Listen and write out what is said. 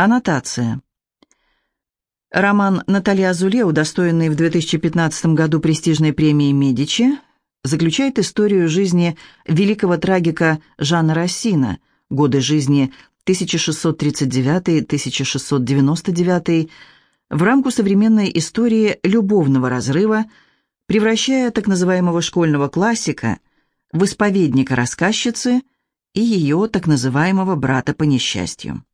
Аннотация. Роман Натальи Азуле, удостоенный в 2015 году престижной премии «Медичи», заключает историю жизни великого трагика Жана Рассина, годы жизни 1639-1699, в рамку современной истории любовного разрыва, превращая так называемого школьного классика в исповедника рассказчицы и ее так называемого брата по несчастью.